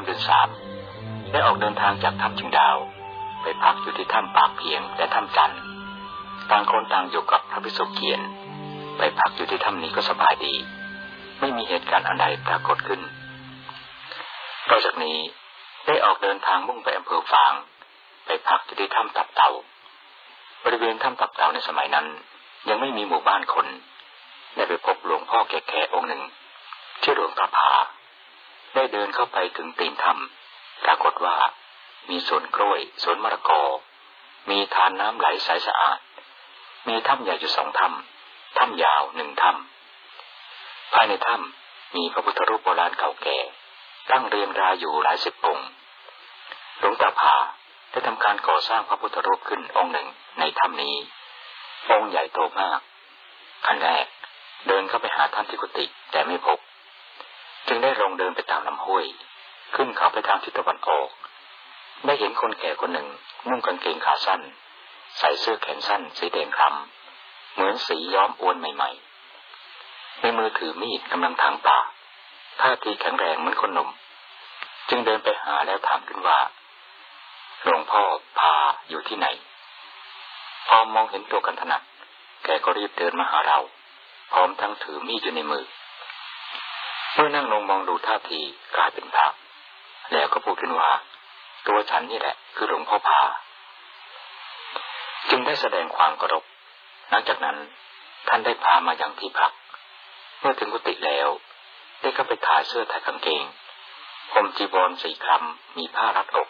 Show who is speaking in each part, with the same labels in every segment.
Speaker 1: ำเดือนสามได้ออกเดินทางจากถ้ำชิงดาว ไปพักอยู่ที่ถ้ำปากเพียงและถ้ำจันต่างคนต่างอยู่กับพระพิสุเกียนไปพักอยู่ที่ถ้ำนี้ก็สบายดี ไม่มีเหตุการณ์อันใดปรากฏขึ้นต่อจากนี้ได้ออกเดินทางมุ่งไปอำเภอฝาง ไปพักอยู่ที่ถ้ำตับเต่า บริเวณถ้ำตับเต่าในสมัยนั้น ยังไม่มีหมู่บ้านคนได้ไปพบหลวงพ่อแก่ๆองค์หนึ่งชื่อหลวงตาผา ได้เดินเข้าไปถึงตีนถ้ำปรากฏว่า มีสวนกล้วยสวนมะละกอ มีทานน้ำไหลใสสะอาด มีถ้ำใหญ่อยู่สองถ้ำถ้ำยาวหนึ่งถ้ำภายในถ้ำมีพระพุทธรูปโบราณเก่าแก่ ตั้งเรียงรายอยู่หลายสิบองค์หลวงตาผาได้ทำการก่อสร้างพระพุทธรูปขึ้นองค์หนึ่งในถ้ำนี้ องค์ใหญ่โตมากขั้นแรกเดินเข้าไปหาท่านที่กุฏิแต่ไม่พบ ลงเดินไปตามลำห้วย ขึ้นเขาไปทางทิศตะวันออก ได้เห็นคนแก่คนหนึ่งนุ่งกางเกงขาสั้น ใส่เสื้อแขนสั้น สีแดงคล้ำเหมือนสีย้อมอวนใหม่ๆ ในมือถือมีดกำลังทางป่าท่าทีแข็งแรงเหมือนคนหนุ่ม จึงเดินไปหาแล้วถามขึ้นว่าหลวงพ่อพาอยู่ที่ไหน พอมองเห็นตัวกันถนัดแกก็รีบเดินมาหาเรา พร้อมทั้งถือมีดอยู่ในมือ เมื่อนั่งลงมองดูท่าทีกลายเป็นพระ แล้วก็พูดขึ้นว่า ตัวฉันนี่แหละ คือหลวงพ่อพาจึงได้แสดงความกรบหลังจากนั้นท่านได้พามายังที่พัก เมื่อถึงกุฏิแล้ว ได้เข้าไปถ่ายเสื้อถ่ายกางเกงผมจีบอลสีคำมีผ้ารัดอก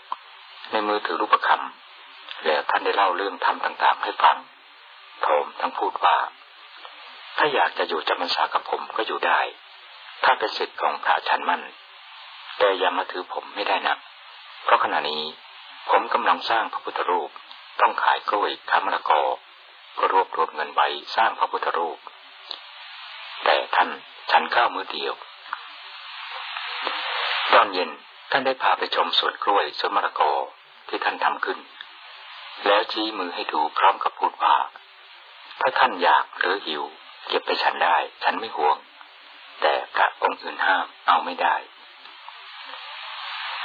Speaker 1: ในมือถือรูปคำแล้วท่านได้เล่าเรื่องธรรมต่างๆ ให้ฟังพร้อมทั้งพูดว่า ถ้าอยากจะอยู่จำพรรษากับผมก็อยู่ได้ ถ้าเป็นสิทธิ์ของพระชันมั่น แต่อย่ามาถือผมไม่ได้นะ เพราะขณะนี้ผมกำลังสร้างพระพุทธรูป ต้องขายกล้วยขามะละกอก็รวบรวมเงินไว้สร้างพระพุทธรูป แต่ท่านฉันข้าวมือเดียว ตอนเย็นท่านได้พาไปชมสวนกล้วยสวนมะละกอที่ท่านทำขึ้น แล้วชี้มือให้ดูพร้อมกับพูดว่า ถ้าท่านอยากหรือหิว เก็บไปฉันได้ ฉันไม่ห่วง ตะองค์อื่นห้ามเอาไม่ได้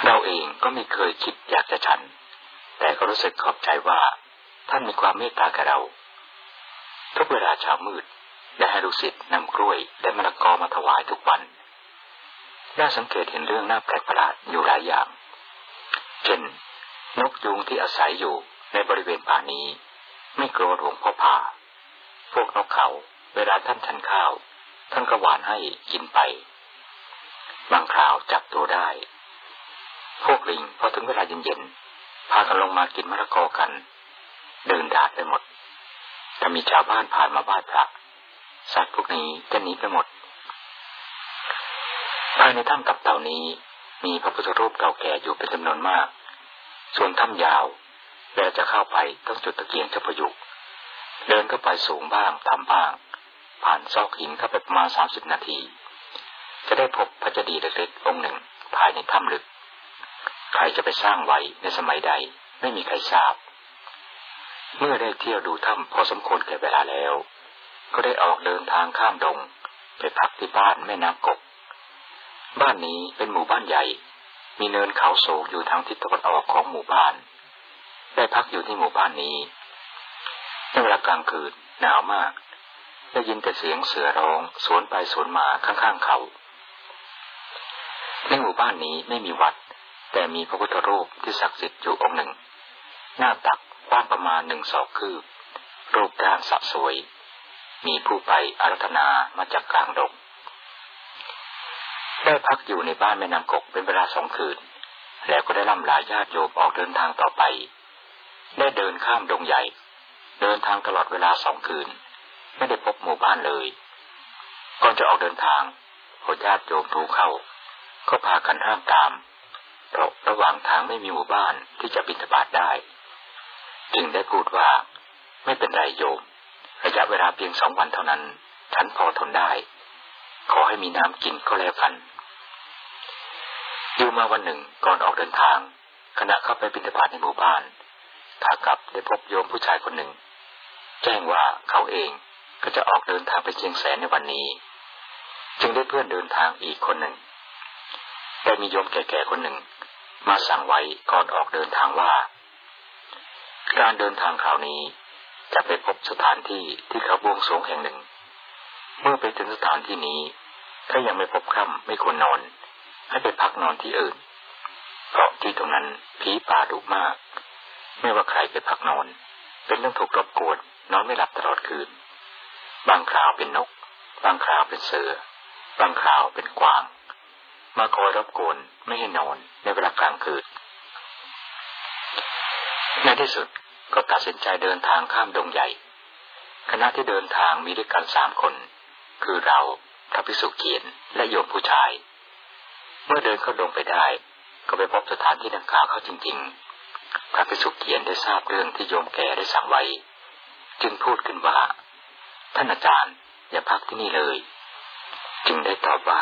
Speaker 1: เราเองก็ไม่เคยคิดอยากจะฉัน แต่ก็รู้สึกขอบใจว่า ท่านมีความเมตตากับเรา ทุกเวลาเช้ามืดได้ให้ลูกศิษย์นำกล้วยและมะละกอมาถวายทุกวันน่าสังเกตเห็นเรื่องน่าแปลกประหลาดอยู่หลายอย่าง เช่น นกยุงที่อาศัยอยู่ในบริเวณป่านี้ ไม่กลัวหลวงพ่อผ่า พวกนกเขา เวลาท่านฉันข้าว ท่านก็หวานให้กินไป บางคราวจับตัวได้ พวกลิงพอถึงเวลาเย็นๆ พากันลงมากินมะละกอกัน เดินดาดไปหมดถ้ามีชาวบ้านผ่านมาบ้านพระ สัตว์พวกนี้จะหนีไปหมด ภายในถ้ำกับเต่านี้มีพระพุทธรูปเก่าแก่อยู่เป็นจำนวนมาก ส่วนถ้ำยาวเราจะเข้าไปต้องจุดตะเกียงเจ้าพยุกเดินเข้าไปสูงบ้างต่ำบ้าง ผ่านซอกหินเข้าไปประมาณสามสิบนาที จะได้พบพระเจดีย์เล็กๆองค์หนึ่งภายในถ้ำลึก ใครจะไปสร้างไว้ในสมัยใดไม่มีใครทราบ เมื่อได้เที่ยวดูถ้ำพอสมควรแก่เวลาแล้ว ก็ได้ออกเดินทางข้ามดง ไปพักที่บ้านแม่น้ำกก บ้านนี้เป็นหมู่บ้านใหญ่ มีเนินเขาสูงอยู่ทางทิศตะวันออกของหมู่บ้าน ได้พักอยู่ที่หมู่บ้านนี้ในเวลากลางคืนหนาวมาก ได้ยินแต่เสียงเสือร้องสวนไปสวนมาข้างๆเขา ในหมู่บ้านนี้ไม่มีวัด แต่มีพระพุทธรูปที่ศักดิ์สิทธิ์อยู่องค์หนึ่ง หน้าตักกว้างประมาณหนึ่งศอกคืบ รูปร่างสะสวย มีผู้ไปอารัธนามาจากกลางดงได้พักอยู่ในบ้านแม่นางกกเป็นเวลาสองคืน แล้วก็ได้ล่ำลาญาติโยมออกเดินทางต่อไป ได้เดินข้ามดงใหญ่ เดินทางตลอดเวลาสองคืน ไม่ได้พบหมู่บ้านเลยก่อนจะออกเดินทางพอญาติโยมรู้เข้าก็พากันห้ามตาม เพราะระหว่างทางไม่มีหมู่บ้านที่จะบินทบาทได้ จึงได้พูดว่าไม่เป็นไรโยม ระยะเวลาเพียงสองวันเท่านั้น ฉันพอทนได้ ขอให้มีน้ำกินก็แล้วกันอยู่มาวันหนึ่งก่อนออกเดินทาง ขณะเข้าไปบิณฑบาตในหมู่บ้านขากลับได้พบโยมผู้ชายคนหนึ่ง แจ้งว่าเขาเอง ก็จะออกเดินทางไปเชียงแสนในวันนี้ จึงได้เพื่อนเดินทางอีกคนหนึ่งแต่มีโยมแก่ๆคนหนึ่ง มาสั่งไว้ก่อนออกเดินทางว่า การเดินทางคราวนี้จะไปพบสถานที่ที่เขาบวงสรวงแห่งหนึ่ง เมื่อไปถึงสถานที่นี้ ถ้ายังไม่พบค่ำไม่ควรนอน ให้ไปพักนอนที่อื่น เพราะที่ตรงนั้นผีป่าดุมาก ไม่ว่าใครไปพักนอน เป็นเรื่องถูกรบกวนนอนไม่หลับตลอดคืน บางคราวเป็นนก บางคราวเป็นเสือ บางคราวเป็นกวาง มาคอยรบกวนไม่ให้นอนในเวลากลางคืนในที่สุดก็ตัดสินใจเดินทางข้ามดงใหญ่คณะที่เดินทางมีด้วยกันสามคน คือเราพระพิสุเกียนและโยมผู้ชาย เมื่อเดินเข้าดงไปได้ ก็ไปพบสถานที่ดังกล่าวเขาจริง ๆ พระพิสุเกียนได้ทราบเรื่องที่โยมแกได้สั่งไว้ จึงพูดขึ้นว่า ท่านอาจารย์ อย่าพักที่นี่เลย จึงได้ตอบว่า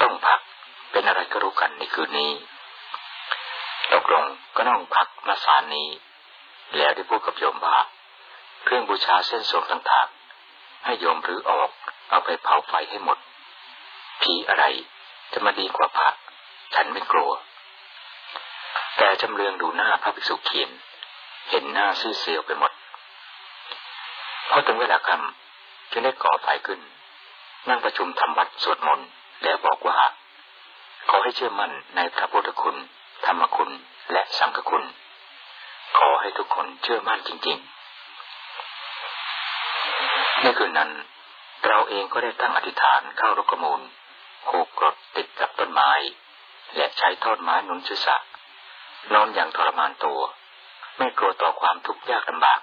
Speaker 1: ต้องพักเป็นอะไรก็รู้กันในคืนนี้ตกลงก็ต้องพักมาสารนี้ แล้วได้พูดกับโยมว่าเครื่องบูชาเส้นสวงต่างๆ ให้โยมรื้อออกเอาไปเผาไฟให้หมด ผีอะไรจะมาดีกว่าพระฉันไม่กลัว แต่จำเรืองดูหน้าพระภิกษุเขียน เห็นหน้าซีเซียวไปหมด พอถึงเวลาคำจึงได้ก่อไฟขึ้น นั่งประชุมทำวัดสวดมนต์แล้วบอกว่า ขอให้เชื่อมั่นในพระพุทธคุณ ธรรมคุณและสังฆคุณ ขอให้ทุกคนเชื่อมั่นจริงๆในคืนนั้น เราเองก็ได้ตั้งอธิษฐานเข้ารกมูลผูกกรดติดกับต้นไม้ และใช้ทอดไม้หนุนศีรษะนอนอย่างทรมานตัว ไม่กลัวต่อความทุกข์ยากลำบาก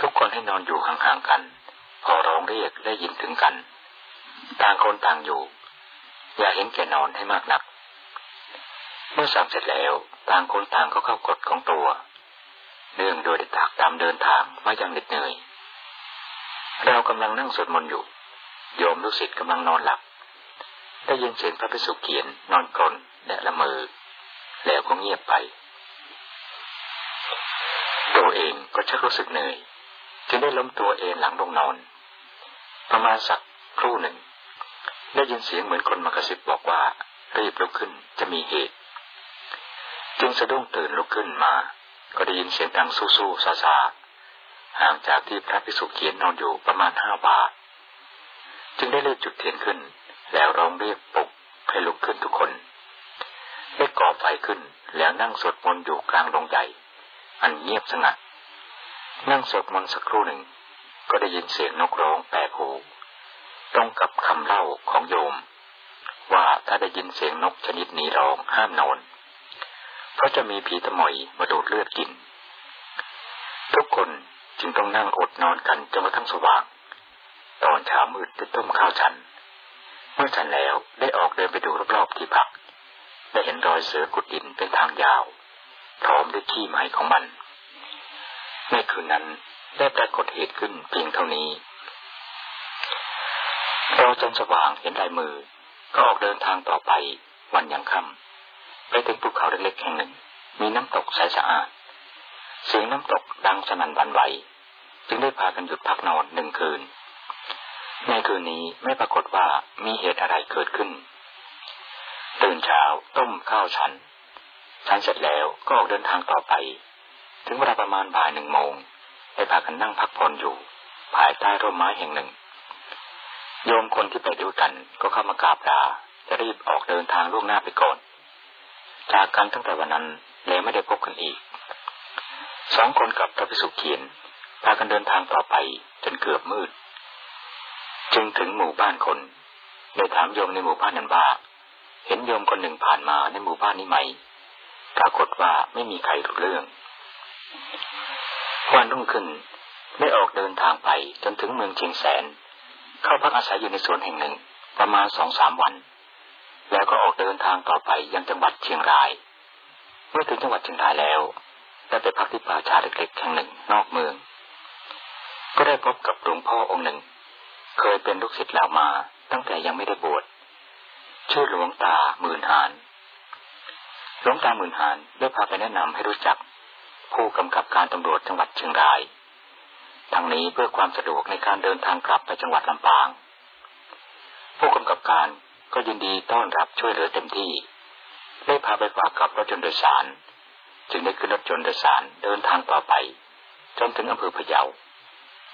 Speaker 1: ทุกคนให้นอนอยู่ห่างๆกัน พอร้องเรียกได้ยินถึงกัน ต่างคนต่างอยู่ อย่าเห็นแก่นอนให้มากนัก เมื่อสั่งเสร็จแล้วต่างคนต่างก็เข้ากฎของตัว เนื่องโดยได้ตากตามเดินทางมาอย่างเหน็ดเหนื่อย เรากำลังนั่งสวดมนต์อยู่ โยมลูกศิษย์กำลังนอนหลับ ได้ยินเสียงพระภิกษุเขียนนอนกลนและละเมอ แล้วก็เงียบไป ตัวเองก็ชักรู้สึกเหนื่อย จึงได้ล้มตัวเองหลังลงนอน ประมาณสักครู่หนึ่ง ได้ยินเสียงเหมือนคนมากระซิบบอกว่า รีบลุกขึ้นจะมีเหตุ จึงสะดุ้งตื่นลุกขึ้นมา ก็ได้ยินเสียงดังสู้ๆซาๆห่างจากที่พระภิกษุเขียนนอนอยู่ประมาณห้าบาท จึงได้เรีบจุดเทียนขึ้น แล้วร้องเรียกปลุกให้ลุกขึ้นทุกคนได้ก่อไฟขึ้นแล้วนั่งสวดมนต์อยู่กลางดงใหญ่ อันเงียบสงัด นั่งสวดมนต์สักครู่หนึ่ง ก็ได้ยินเสียงนกร้องแปลกหูตรงกับคำเล่าของโยม ว่าถ้าได้ยินเสียงนกชนิดนี้ร้องห้ามนอน เพราะจะมีผีตะมอยมาดูดเลือดกิน ทุกคนจึงต้องนั่งอดนอนกันจนกระทั่งสว่าง ตอนเช้ามืดได้ต้มข้าวฉัน เมื่อฉันแล้วได้ออกเดินไปดูรอบๆที่พัก ได้เห็นรอยเสือกุดดินเป็นทางยาว พร้อมด้วยขี้ไม้ของมัน ในคืนนั้นได้ปรากฏเหตุขึ้นเพียงเท่านี้พอจนสว่างเห็นลายมือ ก็ออกเดินทางต่อไปวันยังค่ำไปถึงภูเขาเล็กๆแห่งหนึ่ง มีน้ำตกใสสะอาด เสียงน้ำตกดังสนั่นวันไหว จึงได้พากันหยุดพักนอนหนึ่งคืน ในคืนนี้ไม่ปรากฏว่ามีเหตุอะไรเกิดขึ้น ตื่นเช้าต้มข้าวฉันฉันเสร็จแล้วก็ออกเดินทางต่อไป ถึงเวลาประมาณบ่ายหนึ่งโมงได้พากันนั่งพักผ่อนอยู่ ภายใต้ร่มไม้แห่งหนึ่ง โยมคนที่ไปด้วยกันก็เข้ามากราบลาจะรีบออกเดินทางล่วงหน้าไปก่อน จากกันตั้งแต่วันนั้นเลยไม่ได้พบกันอีก สองคนกับพระภิกษุเขียนพากันเดินทางต่อไปจนเกือบมืด จึงถึงหมู่บ้านคนเลยถามโยมในหมู่บ้านนั้นว่าเห็นโยมคนหนึ่งผ่านมาในหมู่บ้านนี้ไหม ปรากฏว่าไม่มีใครรู้เรื่อง วันรุ่งขึ้นได้ออกเดินทางไปจนถึงเมืองเชียงแสน เข้าพักอาศัยอยู่ในสวนแห่งหนึ่งประมาณสองสามวัน แล้วก็ออกเดินทางต่อไปยังจังหวัดเชียงราย เมื่อถึงจังหวัดเชียงรายแล้วได้ไปพักที่ป่าชาเล็กๆแห่งหนึ่งนอกเมือง ก็ได้พบกับหลวงพ่อองค์หนึ่ง เคยเป็นลูกศิษย์แล้วมาตั้งแต่ยังไม่ได้บวชชื่อหลวงตาหมื่นหานหลวงตาหมื่นหานได้พาไปแนะนำให้รู้จัก ผู้กำกับการตำรวจจังหวัดเชียงราย ทั้งนี้เพื่อความสะดวกในการเดินทางกลับไปจังหวัดลำปาง ผู้กำกับการก็ยินดีต้อนรับช่วยเหลือเต็มที่ ได้พาไปฝากกับรถยนต์โดยสาร จึงได้ขึ้นรถยนต์โดยสารเดินทางต่อไป จนถึงอำเภอพะเยา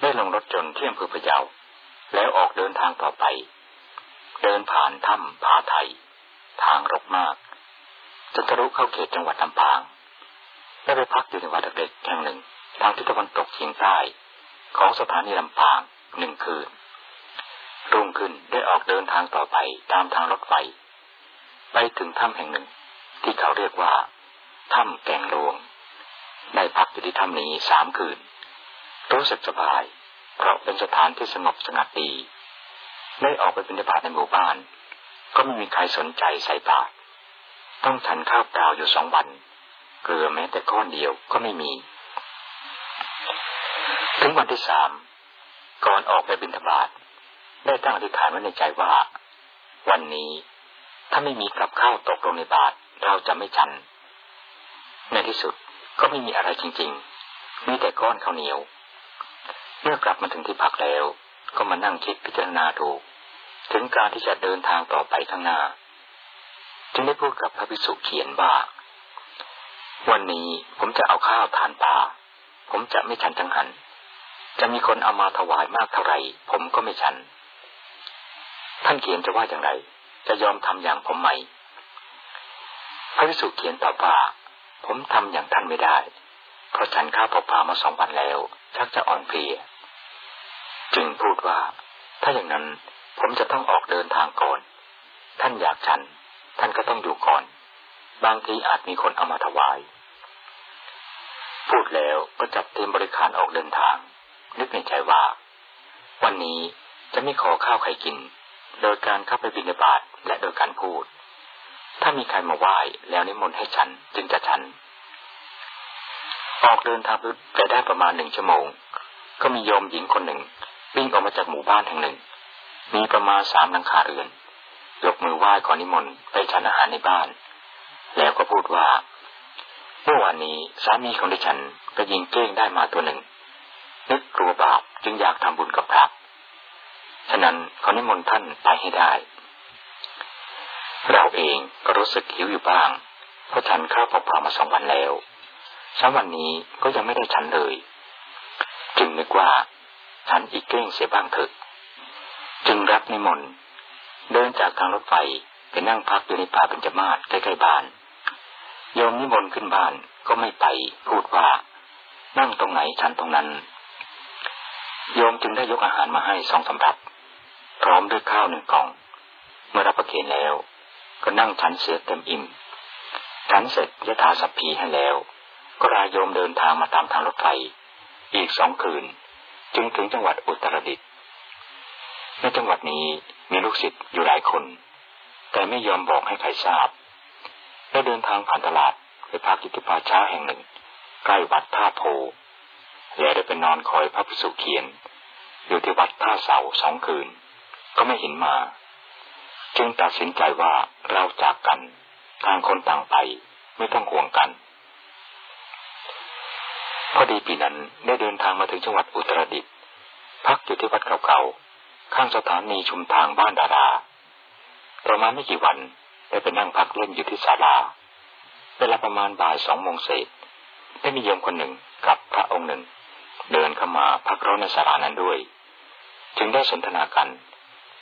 Speaker 1: ได้ลงรถยนต์ที่อำเภอพะเยา แล้วออกเดินทางต่อไป เดินผ่านถ้ำผาไทย ทางรกมากจนทะลุเข้าเขตจังหวัดลำปาง ได้ไปพักอยู่ในวัดเล็กแห่งหนึ่ง ทางทิศตะวันตกเฉียงใต้ ของสถานีลำปางหนึ่งคืน รุ่งขึ้นได้ออกเดินทางต่อไปตามทางรถไฟ ไปถึงถ้ำแห่งหนึ่ง ที่เขาเรียกว่าถ้ำแกงหลวง ได้พักอยู่ที่ถ้ำนี้สามคืน รู้สึกสบาย เพราะเป็นสถานที่สงบสงัดดีได้ออกไปบิณฑบาตในหมู่บ้าน ก็ไม่มีใครสนใจใส่บาตรต้องฉันข้าวเปล่าอยู่สองวัน เกลือแม้แต่ก้อนเดียวก็ไม่มี ถึงวันที่สามก่อนออกไปบิณฑบาตได้ตั้งอธิษฐานไว้ในใจว่า วันนี้ถ้าไม่มีกับข้าวตกลงในบาตรเราจะไม่ฉัน ในที่สุดก็ไม่มีอะไรจริงๆ มีแต่ก้อนข้าวเหนียว เมื่อกลับมาถึงที่พักแล้ว ก็มานั่งคิดพิจารณาดูถึงการที่จะเดินทางต่อไปข้างหน้า จึงได้พูดกับพระภิกษุเขียนว่า วันนี้ผมจะเอาข้าวทานปลาผมจะไม่ฉันทั้งหัน จะมีคนเอามาถวายมากเท่าไหร่ผมก็ไม่ฉัน ท่านเขียนจะว่าอย่างไร จะยอมทำอย่างผมไหม พระภิกษุเขียนตอบว่าผมทำอย่างท่านไม่ได้ เพราะฉันข้าวเปล่ามาสองวันแล้ว ชักจะอ่อนเพลีย จึงพูดว่า ถ้าอย่างนั้นผมจะต้องออกเดินทางก่อน ท่านอยากฉัน ท่านก็ต้องอยู่ก่อน บางทีอาจมีคนเอามาถวาย พูดแล้วก็จับเตรียมบริการออกเดินทาง นึกในใจว่า วันนี้จะไม่ขอข้าวใครกิน โดยการเข้าไปบิณฑบาตและโดยการพูด ถ้ามีใครมาไหว้แล้วนิมนต์ให้ฉันจึงจะฉัน ออกเดินทางไปได้ประมาณหนึ่งชั่วโมง ก็มีโยมหญิงคนหนึ่งวิ่งออกมาจากหมู่บ้านแห่งหนึ่ง มีประมาณสามหลังคาเรือนยกมือไหว้ขอนิมนต์ไปฉันอาหารในบ้าน แล้วก็พูดว่าเมื่อวานนี้สามีของดิฉันไปยิงเก้งได้มาตัวหนึ่ง นึกกลัวบาปจึงอยากทำบุญกับพระ ฉะนั้นขอนิมนต์ท่านไปให้ได้ เราเองก็รู้สึกหิวอยู่บ้าง เพราะฉันข้าวเปล่ามาสองวันแล้วสามวันนี้ก็ยังไม่ได้ฉันเลย จึงนึกว่าฉันอีกเก้งเสียบ้างเถอะ จึงรับนิมนต์เดินจากทางรถไฟไปนั่งพักอยู่ในป่าเป็นจมาศใกล้ๆบ้าน โยมนิมนต์ขึ้นบ้านก็ไม่ไปพูดว่านั่งตรงไหนฉันตรงนั้น โยมจึงได้ยกอาหารมาให้สองสำรับ พร้อมด้วยข้าวหนึ่งกล่อง เมื่อรับประเคนแล้ว ก็นั่งฉันเสียเต็มอิ่มฉันเสร็จยะถาสัพพีให้แล้ว ก็รายโยมเดินทางมาตามทางรถไฟ อีกสองคืน จึงถึงจังหวัดอุตรดิตถ์ในจังหวัดนี้มีลูกศิษย์อยู่หลายคน แต่ไม่ยอมบอกให้ใครทราบ ได้เดินทางผ่านตลาดไปพักอยู่ที่ป่าช้าแห่งหนึ่ง ใกล้วัดท่าโพแล้วได้ไปนอนคอยพระภิกษุเขียน อยู่ที่วัดท่าเสาสองคืน ก็ไม่เห็นมา จึงตัดสินใจว่าเราจากกันทางคนต่างไปไม่ต้องห่วงกัน พอดีปีนั้นได้เดินทางมาถึงจังหวัดอุตรดิตถ์พักอยู่ที่วัดเก่าๆข้างสถานีชุมทางบ้านดาราประมาณไม่กี่วัน ได้ไปนั่งพักเล่นอยู่ที่ศาลาเวลาประมาณบ่ายสองโมงเศษได้มีโยมคนหนึ่งกับพระองค์หนึ่ง เดินเข้ามาพักร้อนในศาลานั้นด้วย จึงได้สนทนากัน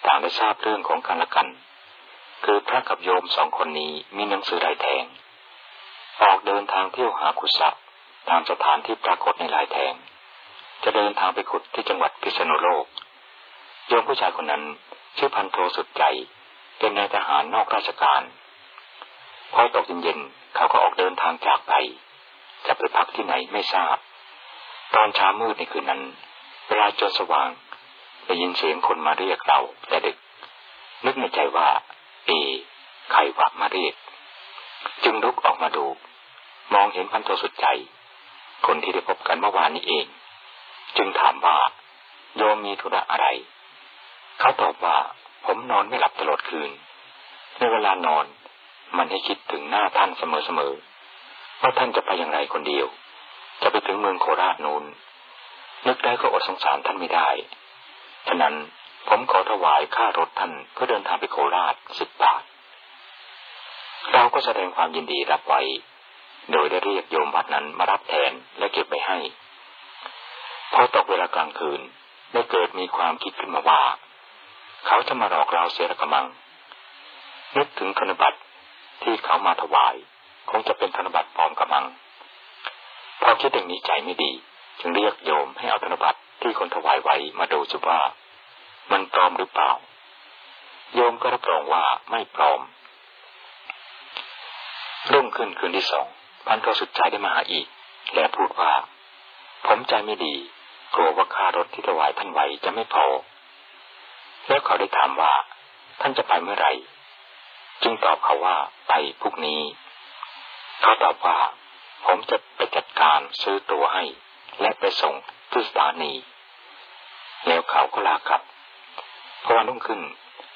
Speaker 1: ต่างได้ทราบเรื่องของกันและกัน คือพระกับโยมสองคนนี้มีหนังสือลายแทง ออกเดินทางเที่ยวหาขุดทรัพย์ตามสถานที่ปรากฏในลายแทง จะเดินทางไปขุดที่จังหวัดพิษณุโลก โยมผู้ชายคนนั้นชื่อพันโทสุดใจ เป็นนายทหารนอกราชการ พอตกเย็นๆเขาก็ออกเดินทางจากไป จะไปพักที่ไหนไม่ทราบ ตอนเช้ามืดในคืนนั้น เวลาจนสว่างได้ยินเสียงคนมาเรียกเราแต่ดึก นึกในใจว่า เอใครวะมาเรียก จึงลุกออกมาดู มองเห็นพันโทสุดใจ คนที่ได้พบกันเมื่อวานนี้เอง จึงถามว่า โยมมีธุระอะไร เขาตอบว่า ผมนอนไม่หลับตลอดคืน ในเวลานอนมันให้คิดถึงหน้าท่านเสมอๆว่าท่านจะไปอย่างไรคนเดียว จะไปถึงเมืองโคราชนูนนึกได้ก็อดสงสารท่านไม่ได้ ฉะนั้นผมขอถวายค่ารถท่านเพื่อเดินทางไปโคราชสิบบาท เราก็แสดงความยินดีรับไว้ โดยได้เรียกโยมวัดนั้นมารับแทนและเก็บไปให้ พอตกเวลากลางคืนได้เกิดมีความคิดขึ้นมาว่า เขาจะมาหลอกเราเสียละกมัง นึกถึงธนบัตรที่เขามาถวาย คงจะเป็นธนบัตรปลอมกำมัง พอคิดอย่างนี้ใจไม่ดี จึงเรียกโยมให้เอาธนบัตรที่คนถวายไว้มาดูจุว่า มันปลอมหรือเปล่า โยมก็รับรองว่าไม่ปลอม รุ่งขึ้นคืนที่สองพันโทสุดใจได้มาหาอีก และพูดว่า ผมใจไม่ดีกลัวว่าค่ารถที่ถวายท่านไว้จะไม่พอ แล้วเขาได้ถามว่า ท่านจะไปเมื่อไหร่ จึงตอบเขาว่าไปพรุ่งนี้ เขาตอบว่า ผมจะไปจัดการซื้อตั๋วให้ และไปส่งที่สถานี แล้วเขาก็ลากลับพอวันรุ่งขึ้น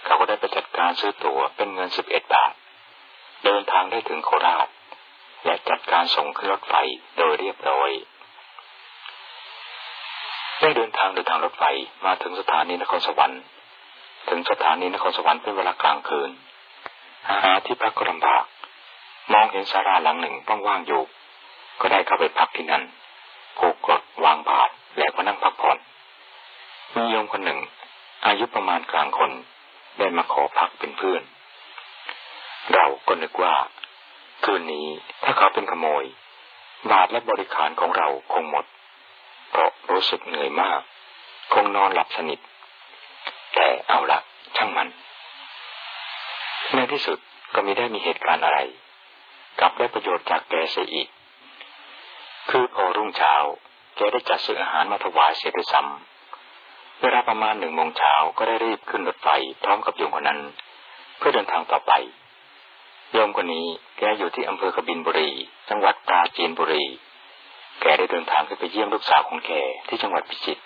Speaker 1: เขาก็ได้ไปจัดการซื้อตั๋วเป็นเงินสิบเอ็ดบาท เดินทางได้ถึงโคราช และจัดการส่งขึ้นรถไฟโดยเรียบร้อยได้เดินทางโดยทางรถไฟมาถึงสถานีนครสวรรค์ ถึงสถานีนครสวรรค์เป็นเวลากลางคืน หาที่พักก็ลำบาก มองเห็นศาลาหลังหนึ่งว่างๆอยู่ ก็ได้เข้าไปพักที่นั่นผูกกดวางบาตรแล้วก็นั่งพักผ่อนมีโยมคนหนึ่ง อายุประมาณกลางคนได้มาขอพักเป็นเพื่อน เราก็นึกว่า คืนนี้ถ้าเขาเป็นขโมย บาทและบริขารของเราคงหมด เพราะรู้สึกเหนื่อยมาก คงนอนหลับสนิท เอาละช่างมันในที่สุดก็ไม่ได้มีเหตุการณ์อะไร กลับได้ประโยชน์จากแกเสียอีก คือพอรุ่งเช้าแกได้จัดซื้ออาหารมาถวายเสียด้วยซ้ำเวลาประมาณหนึ่งโมงเช้าก็ได้รีบขึ้นรถไฟพร้อมกับโยมคนนั้น เพื่อเดินทางต่อไป โยมคนนี้แกอยู่ที่อำเภอกบินบุรี จังหวัดปราจีนบุรี แกได้เดินทางขึ้นไปเยี่ยมลูกสาวของแกที่จังหวัดพิจิตร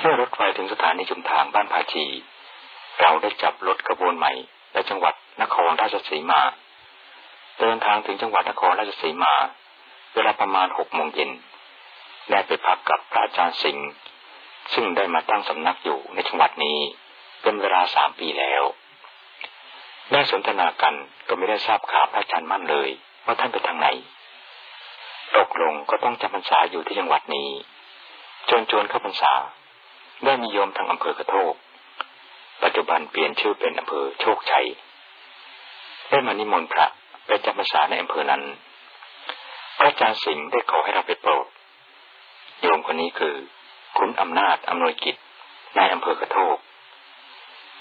Speaker 1: เมื่อรถไฟถึงสถานีชุมทางบ้านภาชี เราได้จับรถกระบวนใหม่ไปจังหวัดนครราชสีมา เดินทางถึงจังหวัดนครราชสีมา เวลาประมาณหกโมงเย็นได้ไปพักกับพระอาจารย์สิงห์ซึ่งได้มาตั้งสำนักอยู่ในจังหวัดนี้ เป็นเวลาสามปีแล้วได้สนทนากันก็ไม่ได้ทราบข่าวพระอาจารย์มั่นเลย ว่าท่านไปทางไหนตกลงก็ต้องจำพรรษาอยู่ที่จังหวัดนี้จนจนเข้าพรรษา ได้มีโยมทางอำเภอกระโทก ปัจจุบันเปลี่ยนชื่อเป็นอำเภอโชคชัย ได้มานิมนต์พระไปจำพรรษาในอำเภอนั้น พระอาจารย์สิงห์ได้ขอให้เราไปโปรด โยมคนนี้คือ คุณอำนาจอำนวยกิจในอำเภอกระโทก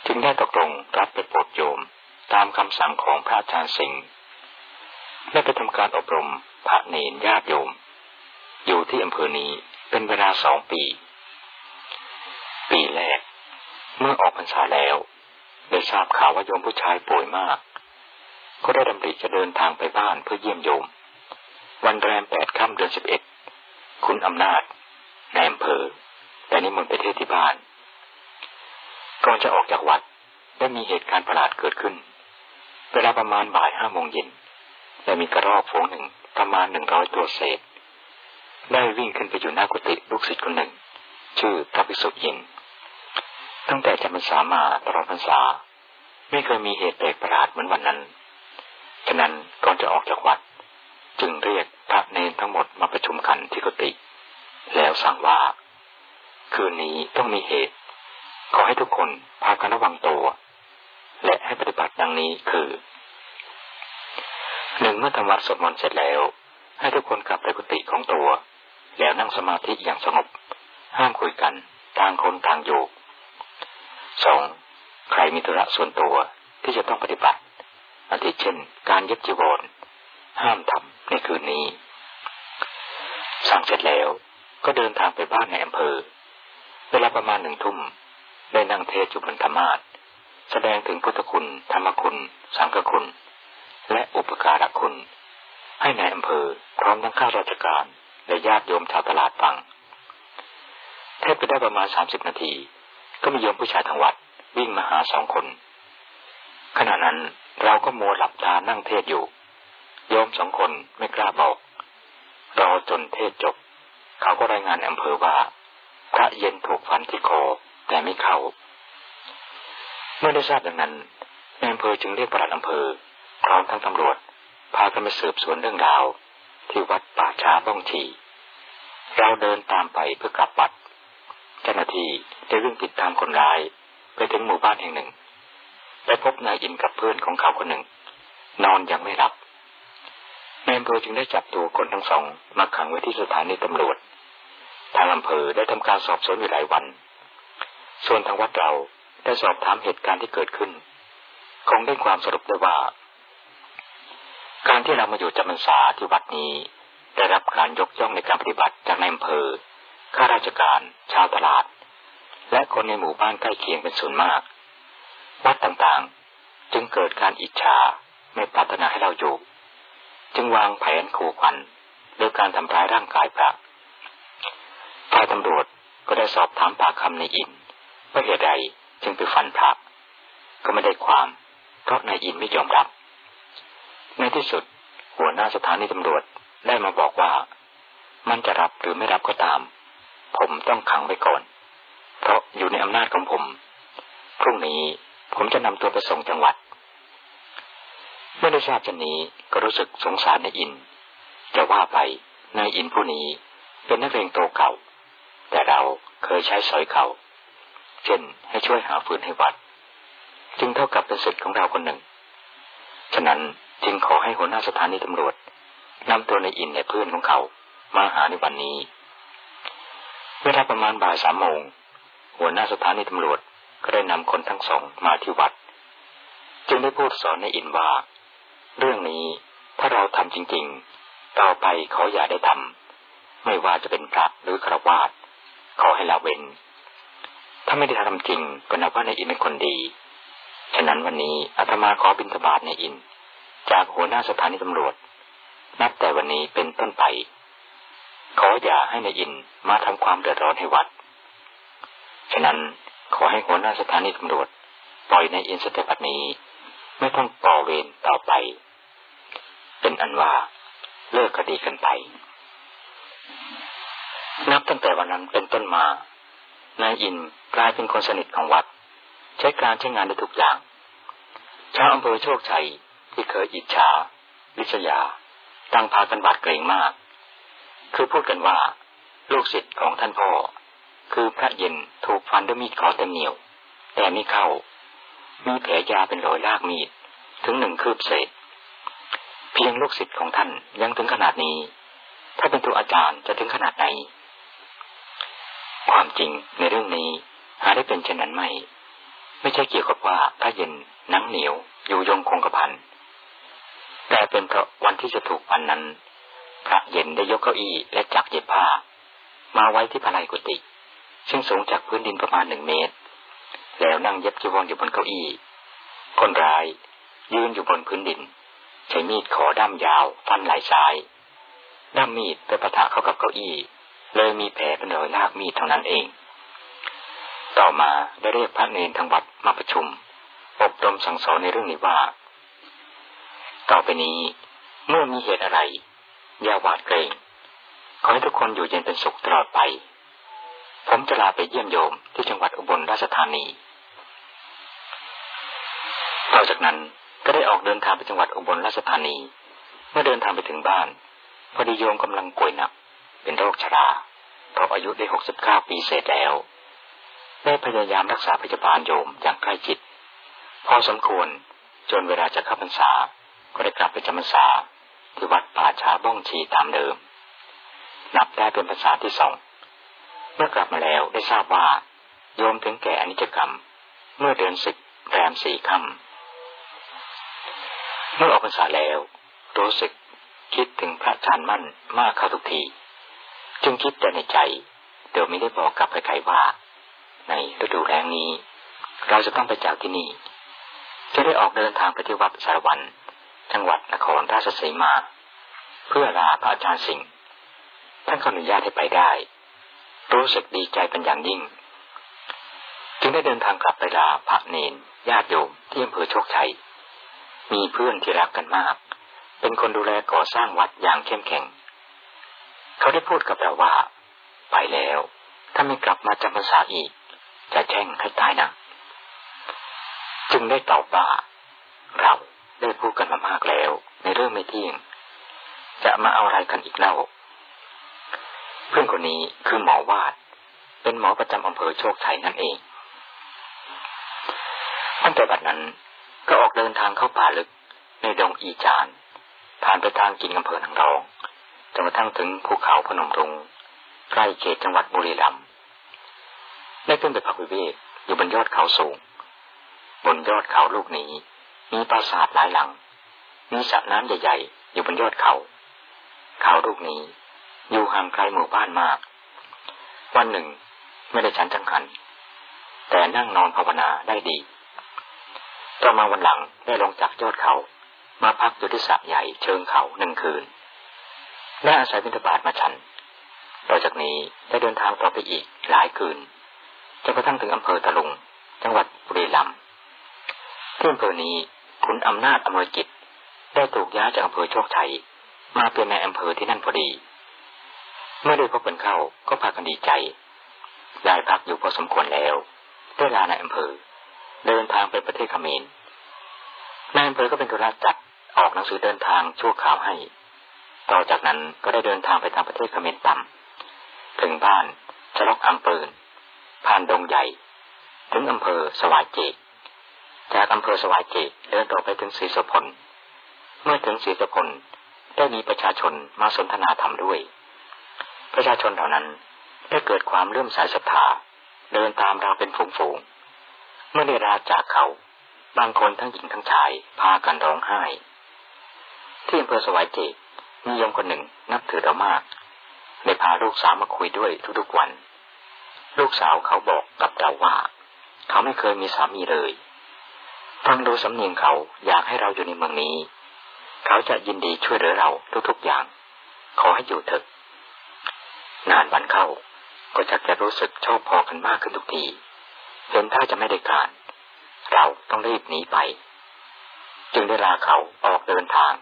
Speaker 1: จึงได้ตกลงรับไปโปรดโยมตามคำสั่งของพระอาจารย์สิงห์ได้ไปทำการอบรมพระเนรญาติโยม อยู่ที่อำเภอนี้เป็นเวลาสองปี ปีแรก เมื่อออกพรรษาแล้วได้ทราบข่าวว่าโยมผู้ชายป่วยมาก ก็ได้ดำริจะเดินทางไปบ้านเพื่อเยี่ยมโยม วันแรมแปดค่ำเดือนสิบเอ็ดคุณอำนาจในอำเภอแต่นิมนต์ไปเทศที่บ้านก่อนจะออกจากวัดได้มีเหตุการณ์ประหลาดเกิดขึ้น เวลาประมาณบ่ายห้าโมงเย็นและมีกระรอกฝูงหนึ่งประมาณหนึ่งร้อยตัวเศษ ได้วิ่งขึ้นไปอยู่หน้ากุฏิลูกศิษย์คนหนึ่ง ชื่อพระภิกษุยิน ตั้งแต่จำพรรษามาตลอดพรรษา ไม่เคยมีเหตุแปลกประหลาดเหมือนวันนั้น ฉะนั้นก่อนจะออกจากวัด จึงเรียกพระเนรทั้งหมดมาประชุมกันที่กุฏิแล้วสั่งว่า คืนนี้ต้องมีเหตุ ขอให้ทุกคนพากันระวังตัว และให้ปฏิบัติดังนี้คือหนึ่งเมื่อทำวัดสวดมนต์เสร็จแล้ว ให้ทุกคนกลับไปกุฏิของตัว แล้วนั่งสมาธิอย่างสงบ ห้ามคุยกันต่างคนต่างอยู่ สองใครมีธุระส่วนตัวที่จะต้องปฏิบัติอาทิเช่น การเย็บจีวรห้ามทำในคืนนี้ สั่งเสร็จแล้วก็เดินทางไปบ้านในอำเภอ เวลาประมาณหนึ่งทุ่มได้นั่งเทศอยู่บนธรรมาสแสดงถึงพุทธคุณ ธรรมคุณ สังฆคุณ และอุปการะคุณ ให้ในอำเภอพร้อมทั้งข้าราชการ และญาติโยมชาวตลาดฟัง เทศไปได้ประมาณสามสิบนาที ก็มีโยมผู้ชายทางวัดวิ่งมาหาสองคน ขณะนั้นเราก็มัวหลับตานั่งเทศอยู่ โยมสองคนไม่กล้าบอกรอจนเทศจบ เขาก็รายงานอำเภอว่าพระเย็นถูกฟันที่คอแต่ไม่เข้าเมื่อได้ทราบดังนั้นนายอำเภอจึงเรียกประหลัดอำเภอพร้อมทั้งตำรวจ พากันไปสืบสวนเรื่องราว ที่วัดป่าช้าบ้องชีเราเดินตามไปเพื่อกลับวัด เจ้าหน้าที่ได้วิ่งติดตามคนร้าย ไปถึงหมู่บ้านแห่งหนึ่ง และพบนายอินกับเพื่อนของเขาคนหนึ่ง นอนยังไม่หลับนายอำเภอจึงได้จับตัวคนทั้งสองมาขังไว้ที่สถานีตำรวจ ทางอำเภอได้ทำการสอบสวนอยู่หลายวัน ส่วนทางวัดเราได้สอบถามเหตุการณ์ที่เกิดขึ้น คงได้ความสรุปได้ว่า การที่เรามาอยู่จำพรรษาที่วัดนี้ ได้รับการยกย่องในการปฏิบัติจากนายอำเภอ ข้าราชการ ชาวตลาด และคนในหมู่บ้านใกล้เคียงเป็นส่วนมาก วัดต่างๆ จึงเกิดการอิจฉาไม่ปรารถนาให้เราอยู่ จึงวางแผนขู่ขวัญโดยการทำร้ายร่างกายพระฝ่ายตำรวจก็ได้สอบถามปากคำในอินว่าเหตุใดจึงไปฟันพระ ก็ไม่ได้ความเพราะนายอินไม่ยอมรับ ในที่สุดหัวหน้าสถานีตำรวจได้มาบอกว่า มันจะรับหรือไม่รับก็ตาม ผมต้องขังไว้ก่อน เพราะอยู่ในอำนาจของผม พรุ่งนี้ผมจะนำตัวไปส่งจังหวัด เมื่อได้ทราบเช่นนี้ก็รู้สึกสงสารนายอินจะว่าไปนายอินผู้นี้เป็นนักเรียนโตเก่า แต่เราเคยใช้สอยเขา เช่นให้ช่วยหาฟืนให้วัด จึงเท่ากับเป็นสิทธิ์ของเราคนหนึ่ง ฉะนั้นจึงขอให้หัวหน้าสถานีตำรวจนำตัวนายอินและเพื่อนของเขามาหาในวันนี้ เวลาประมาณบ่ายสามโมงหัวหน้าสถานีตำรวจก็ได้นำคนทั้งสองมาที่วัด จึงได้พูดสอนในอินว่า เรื่องนี้ถ้าเราทำจริงๆต่อไปขออย่าได้ทำไม่ว่าจะเป็นพระหรือครวาสขอให้ละเว้น ถ้าไม่ได้ทำจริงก็นับว่านายอินเป็นคนดี ฉะนั้นวันนี้อาตมาขอบิณฑบาตนายอิน จากหัวหน้าสถานีตำรวจ นับแต่วันนี้เป็นต้นไป ขออย่าให้นายอินมาทำความเดือดร้อนให้วัด ฉะนั้นขอให้หัวหน้าสถานีตำรวจปล่อยนายอินสเตปัดนี้ ไม่ต้องต่อเวรต่อไป เป็นอันว่าเลิกคดีกันไป นับตั้งแต่วันนั้นเป็นต้นมานายอินกลายเป็นคนสนิทของวัด ใช้การใช้งานได้ทุกอย่าง ชาวอำเภอโชคชัยที่เคยอิจฉาวิชยาตั้งพากันบาดเกรงมาก คือพูดกันว่า ลูกศิษย์ของท่านพ่อ คือพระเย็นถูกฟันด้วยมีดขอเต็มเหนียว แต่ไม่เข้า มีแผลยาเป็นรอยลากมีด ถึงหนึ่งคืบเศษ เพียงลูกศิษย์ของท่านยังถึงขนาดนี้ ถ้าเป็นตัวอาจารย์จะถึงขนาดไหน ความจริงในเรื่องนี้ หาได้เป็นเช่นนั้นไม่ ไม่ใช่เกี่ยวกับว่าพระเย็นนังเหนียวอยู่ยงคงกระพันแต่เป็นเพราะวันที่จะถูกพันนั้น พระเย็นได้ยกเก้าอี้และจักเย็บผ้า มาไว้ที่ภายกุฏิซึ่งสูงจากพื้นดินประมาณหนึ่งเมตร แล้วนั่งเย็บจีวรอยู่บนเก้าอี้ คนร้ายยืนอยู่บนพื้นดิน ใช้มีดขอด้ามยาวฟันไหล่ซ้าย ด้ามมีดไปประทะเข้ากับเก้าอี้ เลยมีแผลเป็นรอยลากมีดเท่านั้นเอง ต่อมาได้เรียกพระเนรทางวัดมาประชุม อบรมสั่งสอนในเรื่องนี้ว่า ต่อไปนี้เมื่อมีเหตุอะไร อย่าหวาดเกรง ขอให้ทุกคนอยู่เย็นเป็นสุขตลอดไป ผมจะลาไปเยี่ยมโยมที่จังหวัดอุบลราชธานีต่อจากนั้นก็ได้ออกเดินทางไปจังหวัดอุบลราชธานี เมื่อเดินทางไปถึงบ้าน พอดีโยมกำลังป่วยหนัก เป็นโรคชราเพราะอายุได้หกสิบเก้าปีเศษแล้วได้พยายามรักษาพยาบาลโยมอย่างใกล้ชิด พอสมควรจนเวลาจะเข้าพรรษา ก็ได้กลับไปจำพรรษา ที่วัดป่าช้าบ้องชีตามเดิม นับได้เป็นพรรษาที่สอง เมื่อกลับมาแล้วได้ทราบว่าโยมถึงแก่อนิจกรรม เมื่อเดือนสิบแรมสี่ค่ำเมื่อออกพรรษาแล้ว รู้สึกคิดถึงพระอาจารย์มั่นมากเข้าทุกที จึงคิดแต่ในใจเดี๋ยวไม่ได้บอกกับใครๆว่า ในฤดูแล้งนี้ เราจะต้องไปจากที่นี่ จะได้ออกเดินทางไปที่วัดสารวัน จังหวัดนครราชสีมา เพื่อลาพระอาจารย์สิงห์ท่านก็อนุญาตให้ไปได้ รู้สึกดีใจเป็นอย่างยิ่ง จึงได้เดินทางกลับไปลาพระเนนญาติโยมที่อำเภอโชคชัย มีเพื่อนที่รักกันมาก เป็นคนดูแลก่อสร้างวัดอย่างเข้มแข็ง เขาได้พูดกับเราว่า ไปแล้ว ถ้าไม่กลับมาจำพรรษาอีก จะแช่งให้ตายนะ จึงได้ตอบว่าเรา ได้พูดกันมามากแล้ว ในเรื่องไม่เที่ยง จะมาเอาอะไรกันอีกเล่า เพื่อนคนนี้คือหมอวาด เป็นหมอประจำอำเภอโชคชัยนั่นเองตั้งแต่บัดนั้นก็ออกเดินทางเข้าป่าลึกในดงอีจาน ผ่านไปทางกินอำเภอนางรองจนกระทั่งถึงภูเขาพนมรุงใกล้เขตจังหวัดบุรีรัมย์ได้ขึ้นไปพักวิเวกอยู่บนยอดเขาสูง บนยอดเขาลูกนี้ มีปราสาทหลายหลัง มีสระน้ำใหญ่ๆอยู่บนยอดเขา เขาลูกนี้ อยู่ห่างไกลหมู่บ้านมาก วันหนึ่งไม่ได้ฉันจังคัน แต่นั่งนอนภาวนาได้ดี ต่อมาวันหลังได้ลงจากยอดเขา มาพักอยู่ที่สระใหญ่เชิงเขาหนึ่งคืน และอาศัยบิณฑบาตมาฉันต่อจากนี้ได้เดินทางต่อไปอีกหลายคืนจนกระทั่งถึงอำเภอตะลุง จังหวัดบุรีรัมย์ที่อำเภอนี้ คุณอำนาจอมรกิจได้ถูกย้ายจากอำเภอโชคชัย มาเป็นในอำเภอที่นั่นพอดี เมื่อได้พบกันเข้าก็พากันดีใจ ได้พักอยู่พอสมควรแล้ว ได้ลาในอำเภอ เดินทางไปประเทศเขมรนายอำเภอก็เป็นธุระจัดออกหนังสือเดินทางชั่วข่าวให้ ต่อจากนั้นก็ได้เดินทางไปทางประเทศเขมรต่ำถึงบ้านจะล็อกอังปืนผ่านดงใหญ่ ถึงอำเภอสวายเจก จากอำเภอสวายเจกเดินต่อไปถึงศรีสพล เมื่อถึงศรีสพลได้มีประชาชนมาสนทนาธรรมด้วย ประชาชนเหล่านั้นได้เกิดความเลื่อมใสศรัทธาเดินตามเราเป็นฝูงๆ เมื่อได้ราจากเขา บางคนทั้งหญิงทั้งชายพากันร้องไห้ ที่อำเภอสวายเจกมีโยมคนหนึ่งนับถือเรามากได้พาลูกสาวมาคุยด้วยทุกๆวัน ลูกสาวเขาบอกกับเราว่า เขาไม่เคยมีสามีเลย ฟังดูสำเนียงเขาอยากให้เราอยู่ในเมืองนี้ เขาจะยินดีช่วยเหลือเราทุกๆอย่าง ขอให้อยู่เถอะ นานวันเข้า ก็จะจะรู้สึกชอบพอกันมากขึ้นทุกทีเห็นถ้าจะไม่ได้การ เราต้องรีบหนีไป จึงได้ลาเขาออกเดินทาง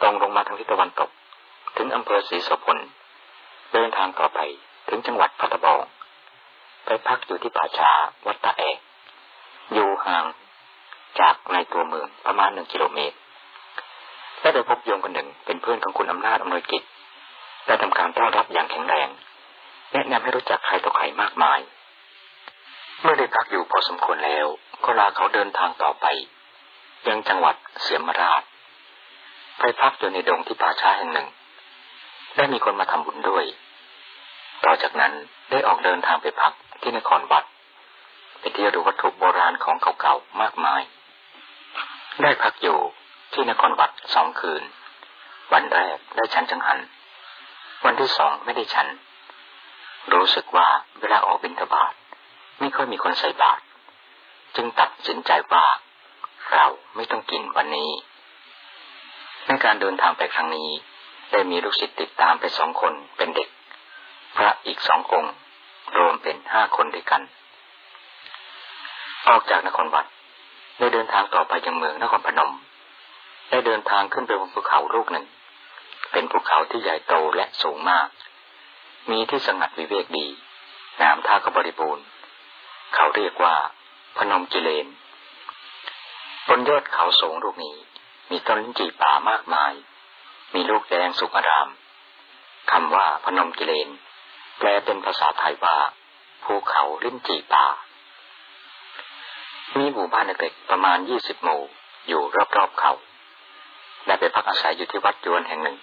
Speaker 1: ตรงลงมาทางทิศตะวันตก ถึงอำเภอศรีสพลเดินทางต่อไปถึงจังหวัดพัทบอง ไปพักอยู่ที่ป่าช้าวัดตาแอกอยู่ห่าง จากในตัวเมืองประมาณหนึ่งกิโลเมตร และได้พบโยมคนหนึ่งเป็นเพื่อนของคุณอำนาจอำนวยกิจ ได้ทำการต้อนรับอย่างแข็งแรง แนะนำให้รู้จักใครต่อใครมากมาย เมื่อได้พักอยู่พอสมควรแล้ว ก็ลาเขาเดินทางต่อไป ยังจังหวัดเสียมราช ไปพักอยู่ในดงที่ป่าช้าแห่งหนึ่ง ได้มีคนมาทำบุญด้วย ต่อจากนั้นได้ออกเดินทางไปพักที่นครวัดไปเที่ยวดูวัตถุโบราณของเก่าๆ มากมาย ได้พักอยู่ที่นครวัดสองคืน วันแรกได้ฉันจังหัน วันที่สองไม่ได้ฉัน รู้สึกว่าเวลาออกบิณฑบาตไม่ค่อยมีคนใส่บาตรจึงตัดสินใจว่าเราไม่ต้องกินวันนี้ในการเดินทางไปครั้งนี้ ได้มีลูกศิษย์ติดตามไปสองคนเป็นเด็ก พระอีกสององค์ รวมเป็นห้าคนด้วยกัน ออกจากนครวัด ได้เดินทางต่อไปยังเมืองนครพนม ได้เดินทางขึ้นไปบนภูเขาลูกหนึ่ง เป็นภูเขาที่ใหญ่โตและสูงมาก มีที่สงัดวิเวกดีน้ำท่าก็บริบูรณ์ เขาเรียกว่า พนมกิเลน บนยอดเขาสูงลูกนี้ มีต้นลิ้นจี่ป่ามากมาย มีลูกแดงสุกอารามคำว่าพนมกิเลน แปลเป็นภาษาไทยว่าภูเขาลิ้นจี่ป่า มีหมู่บ้านเล็กๆประมาณยี่สิบหมู่อยู่รอบๆเขา ได้ไปพักอาศัยอยู่ที่วัดยวนแห่งหนึ่ง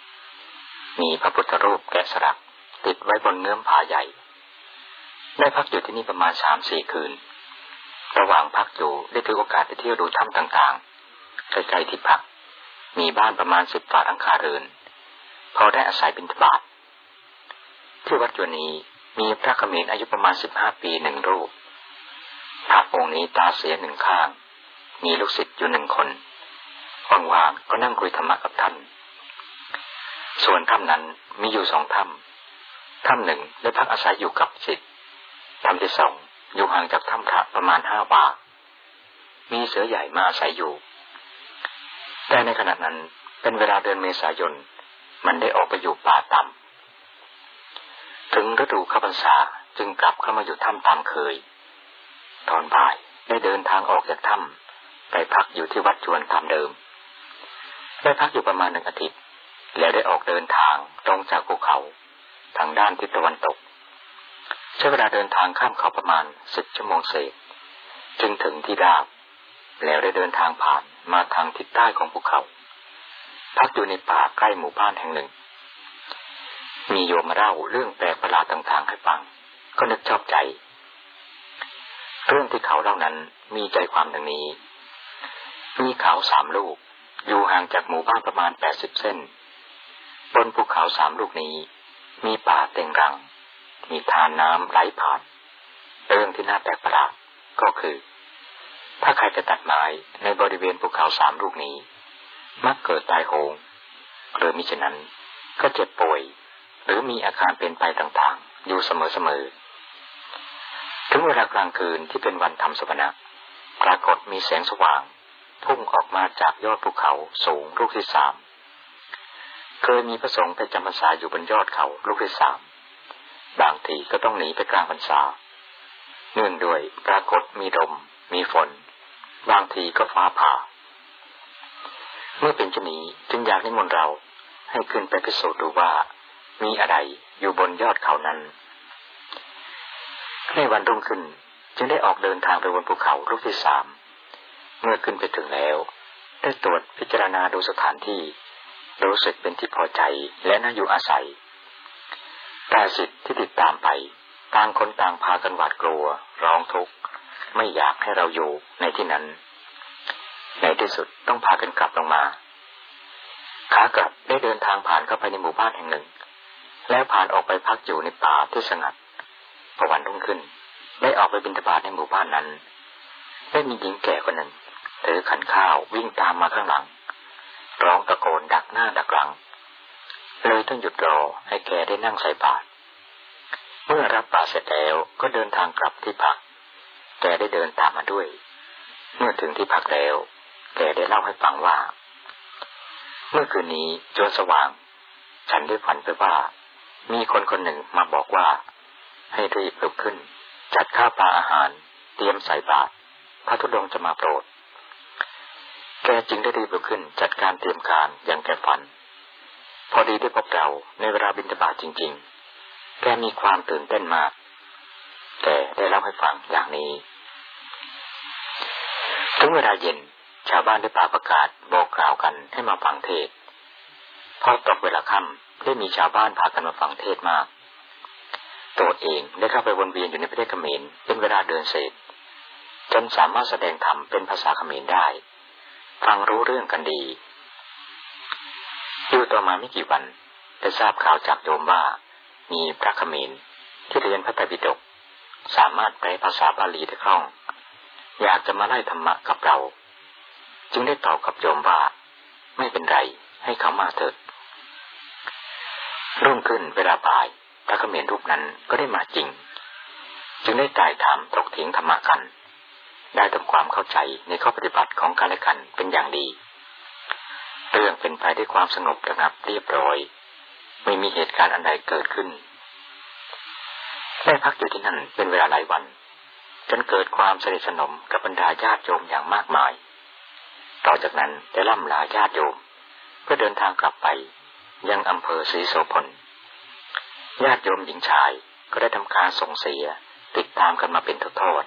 Speaker 1: มีพระพุทธรูปแกะสลักติดไว้บนเงื้อมผาใหญ่ ได้พักอยู่ที่นี่ประมาณสามสี่คืน ระหว่างพักอยู่ได้ถือโอกาสไปเที่ยวดูถ้ำต่างๆ ใกล้ๆที่พัก มีบ้านประมาณสิบฝาหลังคาเรือนพอได้อาศัยบิณฑบาตที่วัดโยนี้มีพระขมินอายุประมาณสิบห้าปีหนึ่งรูป องค์นี้ตาเสียหนึ่งข้าง มีลูกศิษย์อยู่หนึ่งคนว่างๆก็นั่งคุยธรรมะกับท่าน ส่วนถ้ำนั้นมีอยู่สองถ้ำถ้ำหนึ่งได้พักอาศัยอยู่กับศิษย์ถ้ำที่สองอยู่ห่างจากถ้ำพระประมาณห้าวามีเสือใหญ่มาอาศัยอยู่ แต่ในขณะนั้นเป็นเวลาเดือนเมษายน มันได้ออกไปอยู่ป่าต่ำถึงฤดูข้าพรรษาจึงกลับเข้ามาอยู่ถ้ำตามเคย ตอนบ่ายได้เดินทางออกจากถ้ำไปพักอยู่ที่วัดชวนตามเดิม ได้พักอยู่ประมาณหนึ่งอาทิตย์ แล้วได้ออกเดินทางตรงจากภูเขา ทางด้านทิศตะวันตก ใช้เวลาเดินทางข้ามเขาประมาณสิบชั่วโมงเศษ จึงถึงที่ดาบ แล้วได้เดินทางผ่านมาทางทิศใต้ของภูเขา พักอยู่ในป่าใกล้หมู่บ้านแห่งหนึ่ง มีโยมมาเล่าเรื่องแปลกประหลาดต่างๆให้ฟัง ก็นึกชอบใจ เรื่องที่เขาเล่านั้นมีใจความดังนี้ มีเขาสามลูก อยู่ห่างจากหมู่บ้านประมาณแปดสิบเส้น บนภูเขาสามลูกนี้ มีป่าเต็งรัง มีทานน้ำไหลผ่านเรื่องที่น่าแปลกประหลาดก็คือ ถ้าใครจะตัดไม้ในบริเวณภูเขาสามลูกนี้ มักเกิดตายโหงหรือมิฉะนั้นก็เจ็บป่วย หรือมีอาการเป็นไปต่างๆ อยู่เสมอๆ ถึงเวลากลางคืนที่เป็นวันทำสมณะปรากฏมีแสงสว่าง พุ่งออกมาจากยอดภูเขาสูงลูกที่สามเคยมีพระสงฆ์ไปจำพรรษาอยู่บนยอดเขาลูกที่สามบางทีก็ต้องหนีไปกลางพรรษาเนื่องด้วยปรากฏมีลมมีฝน บางทีก็ฟ้าผ่า เมื่อเป็นชนีจึงอยากนิมนต์เราให้ขึ้นไปพิสูจน์ดูว่า มีอะไรอยู่บนยอดเขานั้น ในวันรุ่งขึ้นจึงได้ออกเดินทางไปบนภูเขาลูกที่สาม เมื่อขึ้นไปถึงแล้ว ได้ตรวจพิจารณาดูสถานที่ รู้สึกเป็นที่พอใจและน่าอยู่อาศัยแต่สิทธิ์ที่ติดตามไปต่างคนต่างพากันหวาดกลัว ร้องทุกข์ ไม่อยากให้เราอยู่ในที่นั้น ในที่สุดต้องพากันกลับลงมา ขากลับได้เดินทางผ่านเข้าไปในหมู่บ้านแห่งหนึ่ง แล้วผ่านออกไปพักอยู่ในป่าที่สงัด พอวันรุ่งขึ้น ได้ออกไปบินทบาทในหมู่บ้านนั้น ได้มีหญิงแก่คนหนึ่งถือขันข้าววิ่งตามมาข้างหลัง ร้องตะโกนดักหน้าดักหลัง เลยต้องหยุดรอให้แกได้นั่งใส่บาตรเมื่อรับบาตรเสร็จแล้วก็เดินทางกลับที่พัก แกได้เดินตามมาด้วย เมื่อถึงที่พักแล้ว แกได้เล่าให้ฟังว่า เมื่อคืนนี้จนสว่าง ฉันได้ฝันไปว่า มีคนคนหนึ่งมาบอกว่า ให้รีบลุกขึ้น จัดข้าวปลาอาหาร เตรียมใส่บาตรพระธุดงค์จะมาโปรด แกจึงได้รีบลุกขึ้น จัดการเตรียมการอย่างแกฝัน พอดีได้พบเราในเวลาบิณฑบาตจริง ๆ แกมีความตื่นเต้นมากแต่ได้เล่าให้ฟังอย่างนี้ ถึงเวลาเย็นชาวบ้านได้ป่าประกาศบอกกล่าวกันให้มาฟังเทศพอตกเวลาค่ำได้มีชาวบ้านพากันมาฟังเทศมาก ตัวเองได้เข้าไปวนเวียนอยู่ในประเทศเขมรเป็นเวลาเดือนเศษ จนสามารถแสดงธรรมเป็นภาษาเขมรได้ ฟังรู้เรื่องกันดีอยู่ต่อมาไม่กี่วันได้ทราบข่าวจากโยมว่า มีพระเขมรที่เรียนพระไตรปิฎกสามารถแปลภาษาบาลีได้คล่อง อยากจะมาไล่ธรรมะกับเรา จึงได้ตอบกับโยมว่า ไม่เป็นไรให้เขามาเถิดรุ่งขึ้นเวลาบ่าย พระเขมรรูปนั้นก็ได้มาจริง จึงได้กายถามตกถิงธรรมะกัน ได้ทำความเข้าใจในข้อปฏิบัติของการละกันเป็นอย่างดี เรื่องเป็นไปด้วยความสงบระงับเรียบร้อย ไม่มีเหตุการณ์อันใดเกิดขึ้นได้พักอยู่ที่นั่นเป็นเวลาหลายวัน จนเกิดความสนิทสนมกับบรรดาญาติโยมอย่างมากมาย ต่อจากนั้นได้ล่ำลาญาติโยม เพื่อเดินทางกลับไปยังอำเภอศรีโสพล ญาติโยมหญิงชายก็ได้ทำการส่งเสีย ติดตามกันมาเป็นทอด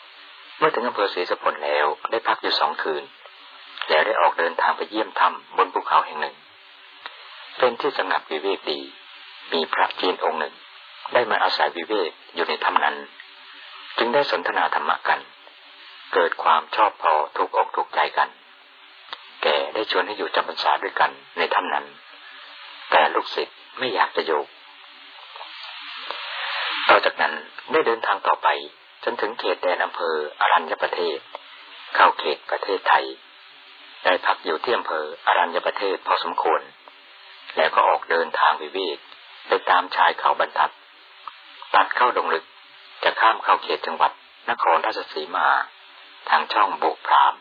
Speaker 1: ๆเมื่อถึงอำเภอศรีโสพลแล้วได้พักอยู่สองคืน แล้วได้ออกเดินทางไปเยี่ยมถ้ำบนภูเขาแห่งหนึ่ง เป็นที่สงัดวิเวกดี มีพระจีนองค์หนึ่ง ได้มาอาศัยวิเวกอยู่ในถ้ำนั้น จึงได้สนทนาธรรมะกัน เกิดความชอบพอถูกอกถูกใจกัน แกได้ชวนให้อยู่จำพรรษาด้วยกันในถ้ำนั้น แต่ลูกศิษย์ไม่อยากจะอยู่ ต่อจากนั้นได้เดินทางต่อไปจนถึงเขตแดนอำเภออรัญญประเทศ เข้าเขตประเทศไทย ได้พักอยู่ที่อำเภออรัญญประเทศพอสมควร แล้วก็ออกเดินทางวิเวกไปตามชายเขาบรรทัด ตัดเข้าดงลึกจะข้ามเข้าเขตจังหวัด นครราชสีมา ทางช่องบุกพราม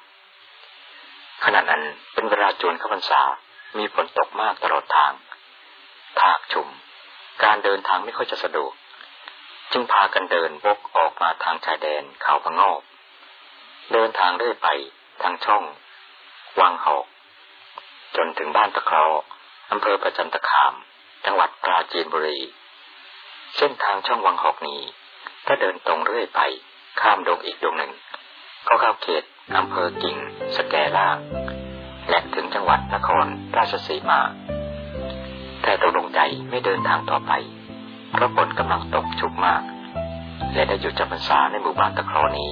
Speaker 1: ขณะนั้นเป็นเวลาจวนเข้าพรรษามีฝนตกมากตลอดทางทากชุม การเดินทางไม่ค่อยจะสะดวก จึงพากันเดินวกออกมาทางชายแดนเขาพะงอบเดินทางเรื่อยไปทางช่อง วังหอก จนถึงบ้านตะเคราอำเภอประจันตคาม จังหวัดปราจีนบุรี เส้นทางช่องวังหอกนี้ ถ้าเดินตรงเรื่อยไป ข้ามดงอีกดงหนึ่ง ก็เข้าเขตอำเภอกิ่ง สแกล่าง และถึงจังหวัดนครราชสีมา แต่ตกลงใจไม่เดินทางต่อไป เพราะฝนกำลังตกชุกมาก และได้หยุดจำพรรษาในหมู่บ้านตะครอนี้